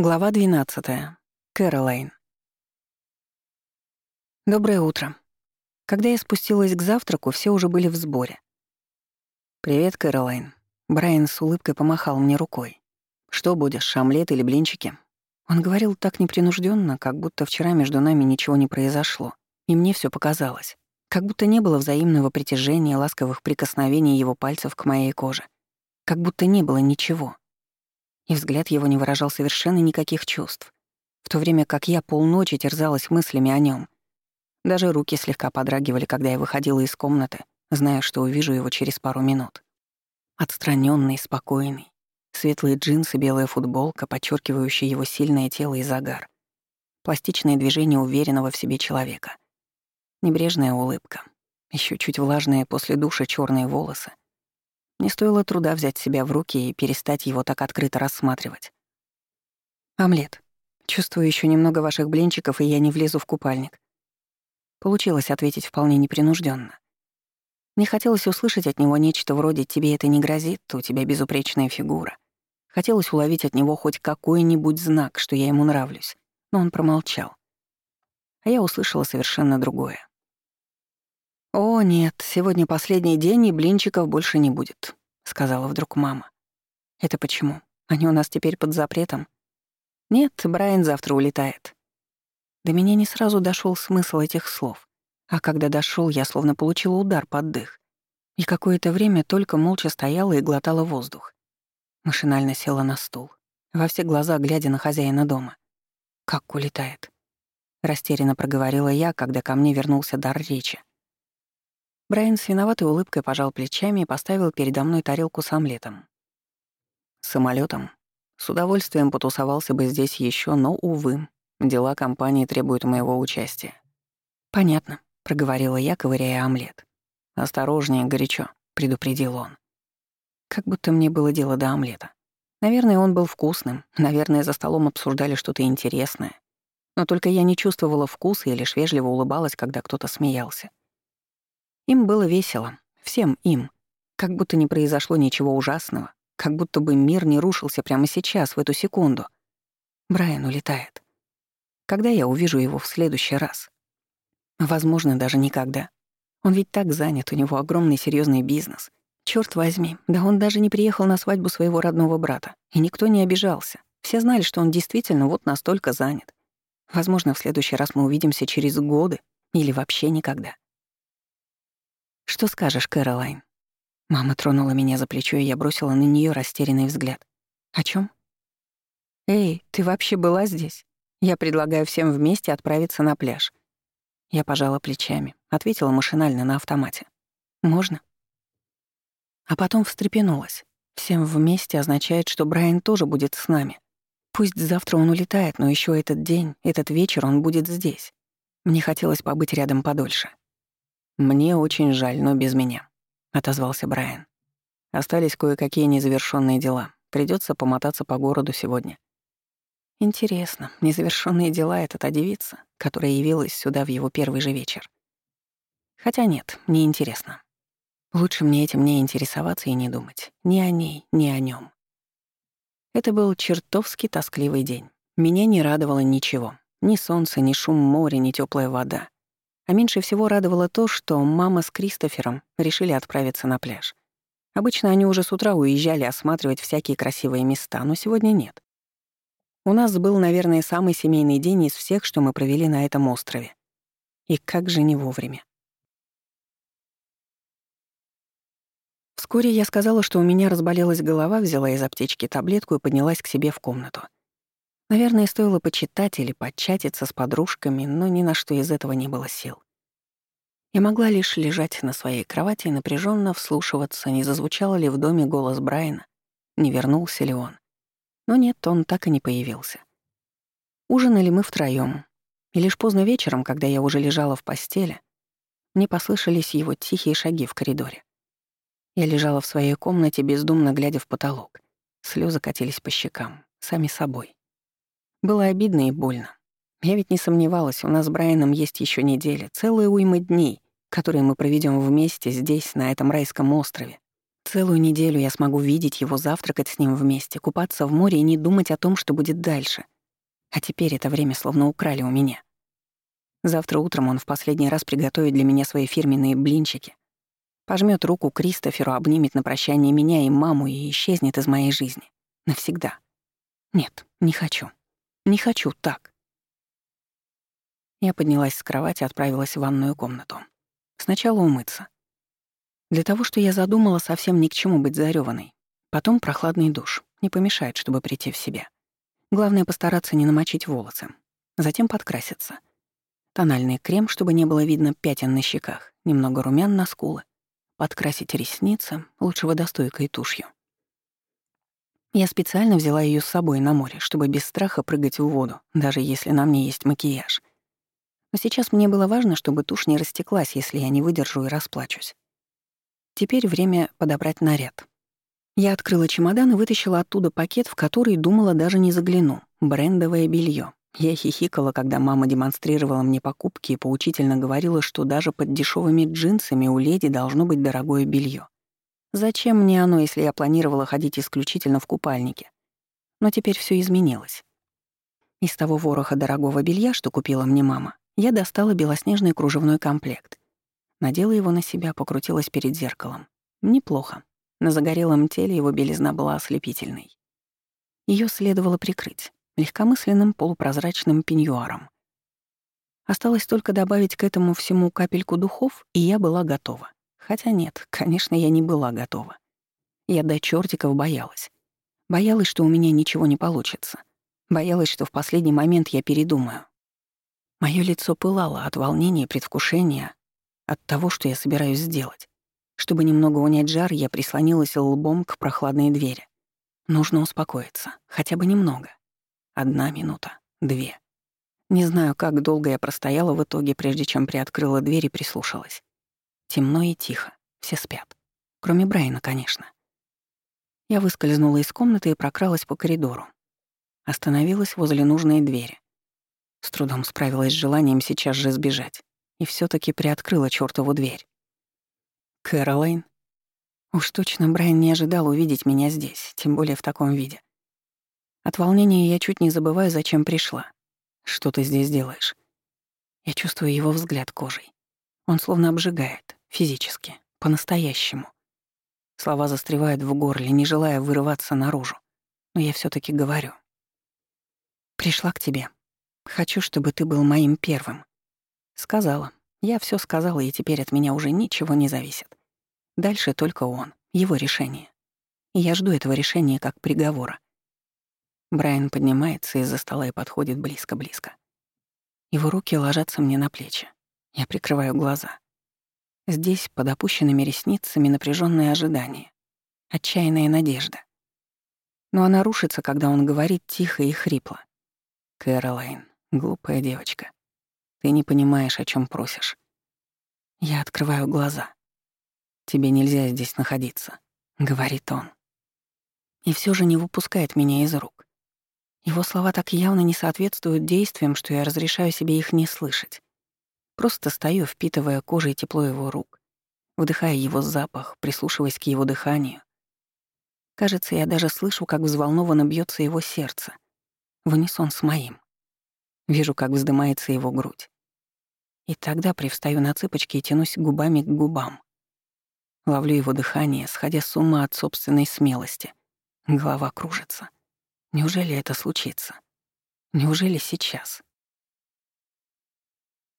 Глава 12. Кэролайн. Доброе утро. Когда я спустилась к завтраку, все уже были в сборе. «Привет, Кэролайн». Брайан с улыбкой помахал мне рукой. «Что будешь, омлет или блинчики?» Он говорил так непринужденно, как будто вчера между нами ничего не произошло, и мне все показалось. Как будто не было взаимного притяжения, ласковых прикосновений его пальцев к моей коже. Как будто не было ничего и взгляд его не выражал совершенно никаких чувств, в то время как я полночи терзалась мыслями о нем. Даже руки слегка подрагивали, когда я выходила из комнаты, зная, что увижу его через пару минут. Отстраненный, спокойный, светлые джинсы, белая футболка, подчеркивающая его сильное тело и загар, пластичные движения уверенного в себе человека, небрежная улыбка, еще чуть влажные после душа черные волосы — не стоило труда взять себя в руки и перестать его так открыто рассматривать. «Омлет. Чувствую еще немного ваших блинчиков, и я не влезу в купальник». Получилось ответить вполне непринужденно. Не хотелось услышать от него нечто вроде «тебе это не грозит, у тебя безупречная фигура». Хотелось уловить от него хоть какой-нибудь знак, что я ему нравлюсь, но он промолчал. А я услышала совершенно другое. «О, нет, сегодня последний день, и блинчиков больше не будет», — сказала вдруг мама. «Это почему? Они у нас теперь под запретом?» «Нет, Брайан завтра улетает». До меня не сразу дошел смысл этих слов, а когда дошел, я словно получила удар под дых. И какое-то время только молча стояла и глотала воздух. Машинально села на стул, во все глаза глядя на хозяина дома. «Как улетает?» Растерянно проговорила я, когда ко мне вернулся дар речи. Брайан с виноватой улыбкой пожал плечами и поставил передо мной тарелку с омлетом. Самолетом. С удовольствием потусовался бы здесь еще, но, увы, дела компании требуют моего участия. «Понятно», — проговорила я, ковыряя омлет. «Осторожнее, горячо», — предупредил он. Как будто мне было дело до омлета. Наверное, он был вкусным, наверное, за столом обсуждали что-то интересное. Но только я не чувствовала вкуса и лишь вежливо улыбалась, когда кто-то смеялся. Им было весело, всем им, как будто не произошло ничего ужасного, как будто бы мир не рушился прямо сейчас, в эту секунду. Брайан улетает. Когда я увижу его в следующий раз? Возможно, даже никогда. Он ведь так занят, у него огромный серьезный бизнес. Черт возьми, да он даже не приехал на свадьбу своего родного брата, и никто не обижался. Все знали, что он действительно вот настолько занят. Возможно, в следующий раз мы увидимся через годы или вообще никогда. «Что скажешь, Кэролайн?» Мама тронула меня за плечо, и я бросила на нее растерянный взгляд. «О чем? «Эй, ты вообще была здесь? Я предлагаю всем вместе отправиться на пляж». Я пожала плечами, ответила машинально на автомате. «Можно?» А потом встрепенулась. «Всем вместе» означает, что Брайан тоже будет с нами. Пусть завтра он улетает, но еще этот день, этот вечер он будет здесь. Мне хотелось побыть рядом подольше. «Мне очень жаль, но без меня», — отозвался Брайан. «Остались кое-какие незавершенные дела. Придется помотаться по городу сегодня». Интересно, незавершенные дела — это та девица, которая явилась сюда в его первый же вечер. Хотя нет, не интересно. Лучше мне этим не интересоваться и не думать. Ни о ней, ни о нем. Это был чертовски тоскливый день. Меня не радовало ничего. Ни солнце, ни шум моря, ни теплая вода. А меньше всего радовало то, что мама с Кристофером решили отправиться на пляж. Обычно они уже с утра уезжали осматривать всякие красивые места, но сегодня нет. У нас был, наверное, самый семейный день из всех, что мы провели на этом острове. И как же не вовремя. Вскоре я сказала, что у меня разболелась голова, взяла из аптечки таблетку и поднялась к себе в комнату. Наверное, стоило почитать или початиться с подружками, но ни на что из этого не было сил. Я могла лишь лежать на своей кровати и напряженно вслушиваться, не зазвучал ли в доме голос Брайана, не вернулся ли он. Но нет, он так и не появился. Ужинали мы втроём, и лишь поздно вечером, когда я уже лежала в постели, мне послышались его тихие шаги в коридоре. Я лежала в своей комнате, бездумно глядя в потолок. Слезы катились по щекам, сами собой. Было обидно и больно. Я ведь не сомневалась, у нас с Брайаном есть еще неделя, целые уймы дней, которые мы проведем вместе здесь, на этом райском острове. Целую неделю я смогу видеть его, завтракать с ним вместе, купаться в море и не думать о том, что будет дальше. А теперь это время словно украли у меня. Завтра утром он в последний раз приготовит для меня свои фирменные блинчики, пожмет руку Кристоферу, обнимет на прощание меня и маму и исчезнет из моей жизни. Навсегда. Нет, не хочу. Не хочу так. Я поднялась с кровати и отправилась в ванную комнату. Сначала умыться. Для того, что я задумала, совсем ни к чему быть зарёванной. Потом прохладный душ. Не помешает, чтобы прийти в себя. Главное — постараться не намочить волосы. Затем подкраситься. Тональный крем, чтобы не было видно пятен на щеках, немного румян на скулы. Подкрасить ресницы, лучше водостойкой тушью. Я специально взяла ее с собой на море, чтобы без страха прыгать в воду, даже если на мне есть макияж. Но сейчас мне было важно, чтобы тушь не растеклась, если я не выдержу и расплачусь. Теперь время подобрать наряд. Я открыла чемодан и вытащила оттуда пакет, в который думала даже не загляну. Брендовое белье. Я хихикала, когда мама демонстрировала мне покупки и поучительно говорила, что даже под дешевыми джинсами у леди должно быть дорогое белье. Зачем мне оно, если я планировала ходить исключительно в купальнике? Но теперь все изменилось. Из того вороха дорогого белья, что купила мне мама, я достала белоснежный кружевной комплект. Надела его на себя, покрутилась перед зеркалом. Неплохо. На загорелом теле его белизна была ослепительной. Ее следовало прикрыть легкомысленным полупрозрачным пеньюаром. Осталось только добавить к этому всему капельку духов, и я была готова. Хотя нет, конечно, я не была готова. Я до чертиков боялась. Боялась, что у меня ничего не получится. Боялась, что в последний момент я передумаю. Моё лицо пылало от волнения и предвкушения, от того, что я собираюсь сделать. Чтобы немного унять жар, я прислонилась лбом к прохладной двери. Нужно успокоиться, хотя бы немного. Одна минута, две. Не знаю, как долго я простояла в итоге, прежде чем приоткрыла дверь и прислушалась. Темно и тихо, все спят. Кроме Брайана, конечно. Я выскользнула из комнаты и прокралась по коридору. Остановилась возле нужной двери. С трудом справилась с желанием сейчас же сбежать. И все таки приоткрыла чёртову дверь. Кэролайн? Уж точно Брайан не ожидал увидеть меня здесь, тем более в таком виде. От волнения я чуть не забываю, зачем пришла. Что ты здесь делаешь? Я чувствую его взгляд кожей. Он словно обжигает, физически, по-настоящему. Слова застревают в горле, не желая вырываться наружу. Но я все таки говорю. Пришла к тебе. Хочу, чтобы ты был моим первым. Сказала. Я все сказала, и теперь от меня уже ничего не зависит. Дальше только он, его решение. И я жду этого решения как приговора. Брайан поднимается из-за стола и подходит близко-близко. Его руки ложатся мне на плечи. Я прикрываю глаза. Здесь, под опущенными ресницами, напряженное ожидание, отчаянная надежда. Но она рушится, когда он говорит тихо и хрипло. «Кэролайн, глупая девочка, ты не понимаешь, о чем просишь». Я открываю глаза. «Тебе нельзя здесь находиться», — говорит он. И все же не выпускает меня из рук. Его слова так явно не соответствуют действиям, что я разрешаю себе их не слышать. Просто стою, впитывая кожей тепло его рук, вдыхая его запах, прислушиваясь к его дыханию. Кажется, я даже слышу, как взволнованно бьется его сердце, в унисон с моим. Вижу, как вздымается его грудь. И тогда привстаю на цыпочки и тянусь губами к губам. Ловлю его дыхание, сходя с ума от собственной смелости. Голова кружится. Неужели это случится? Неужели сейчас?